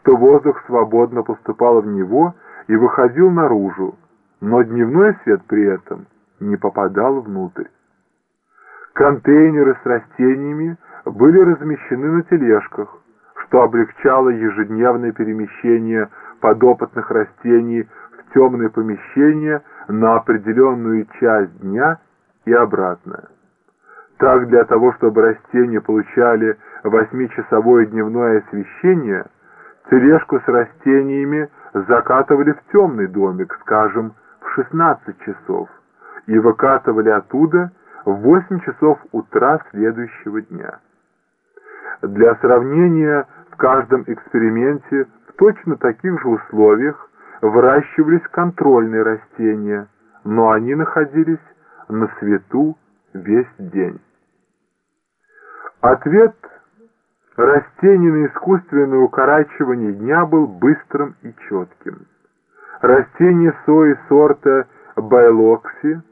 что воздух свободно поступал в него и выходил наружу, но дневной свет при этом не попадал внутрь. Контейнеры с растениями были размещены на тележках, что облегчало ежедневное перемещение подопытных растений в темные помещения на определенную часть дня и обратно. Так, для того, чтобы растения получали восьмичасовое дневное освещение, тележку с растениями закатывали в темный домик, скажем, в 16 часов, и выкатывали оттуда в 8 часов утра следующего дня. Для сравнения, в каждом эксперименте в точно таких же условиях выращивались контрольные растения, но они находились на свету весь день. Ответ растений на искусственное укорачивание дня был быстрым и четким. Растения сои сорта Байлокси,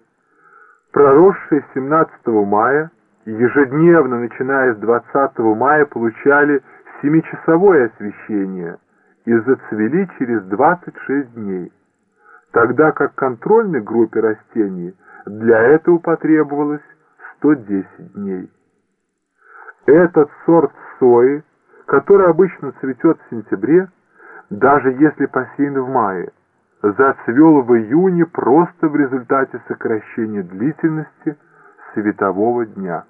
проросшие 17 мая, ежедневно, начиная с 20 мая, получали 7-часовое освещение и зацвели через 26 дней, тогда как контрольной группе растений для этого потребовалось 110 дней. Этот сорт сои, который обычно цветет в сентябре, даже если посеян в мае, зацвел в июне просто в результате сокращения длительности светового дня.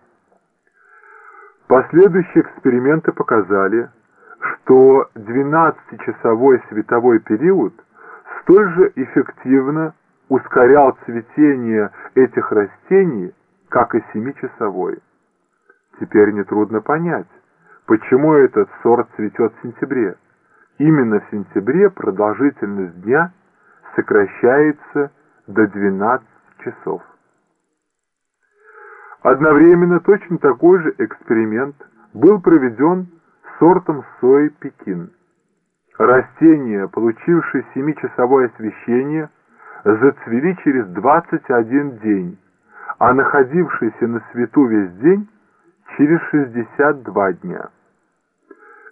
Последующие эксперименты показали, что 12-часовой световой период столь же эффективно ускорял цветение этих растений, как и 7-часовой. Теперь нетрудно понять, почему этот сорт цветет в сентябре. Именно в сентябре продолжительность дня сокращается до 12 часов. Одновременно точно такой же эксперимент был проведен сортом сои Пекин. Растения, получившие 7-часовое освещение, зацвели через 21 день, а находившиеся на свету весь день через 62 дня.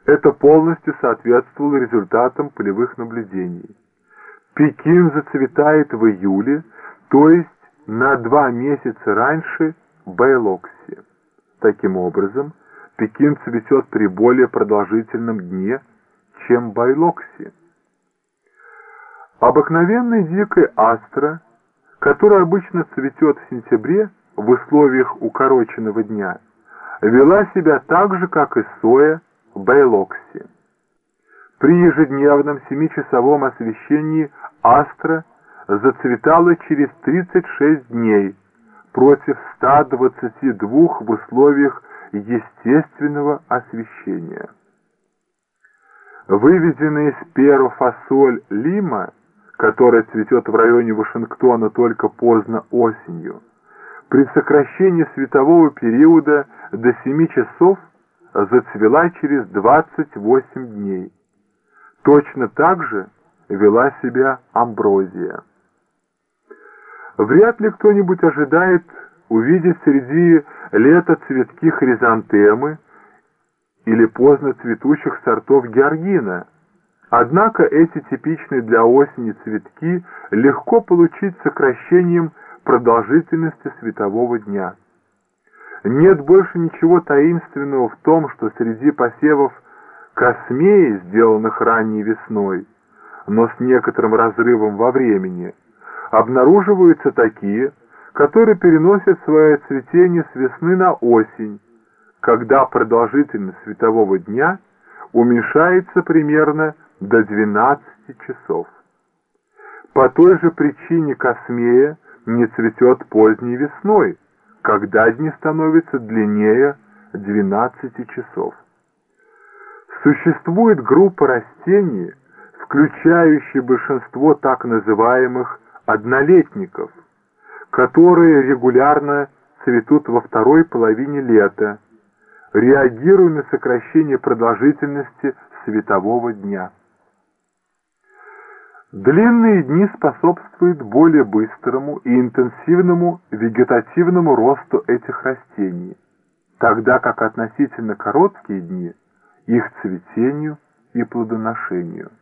Это полностью соответствовало результатам полевых наблюдений. Пекин зацветает в июле, то есть на два месяца раньше Байлокси. Таким образом, Пекин цветет при более продолжительном дне, чем Байлокси. Обыкновенная дикая астра, которая обычно цветет в сентябре в условиях укороченного дня, вела себя так же, как и соя Байлокси. При ежедневном семичасовом освещении астра зацветала через 36 дней против 122 в условиях естественного освещения. Выведенная из Перу фасоль лима, которая цветет в районе Вашингтона только поздно осенью, при сокращении светового периода до 7 часов зацвела через 28 дней. Точно так же вела себя амброзия. Вряд ли кто-нибудь ожидает увидеть среди лета цветки хризантемы или поздно цветущих сортов георгина. Однако эти типичные для осени цветки легко получить сокращением продолжительности светового дня. Нет больше ничего таинственного в том, что среди посевов космеи, сделанных ранней весной, но с некоторым разрывом во времени, обнаруживаются такие, которые переносят свое цветение с весны на осень, когда продолжительность светового дня уменьшается примерно до 12 часов. По той же причине космея не цветет поздней весной, когда дни становятся длиннее 12 часов. Существует группа растений, включающая большинство так называемых однолетников, которые регулярно цветут во второй половине лета, реагируя на сокращение продолжительности светового дня. Длинные дни способствуют более быстрому и интенсивному вегетативному росту этих растений, тогда как относительно короткие дни их цветению и плодоношению.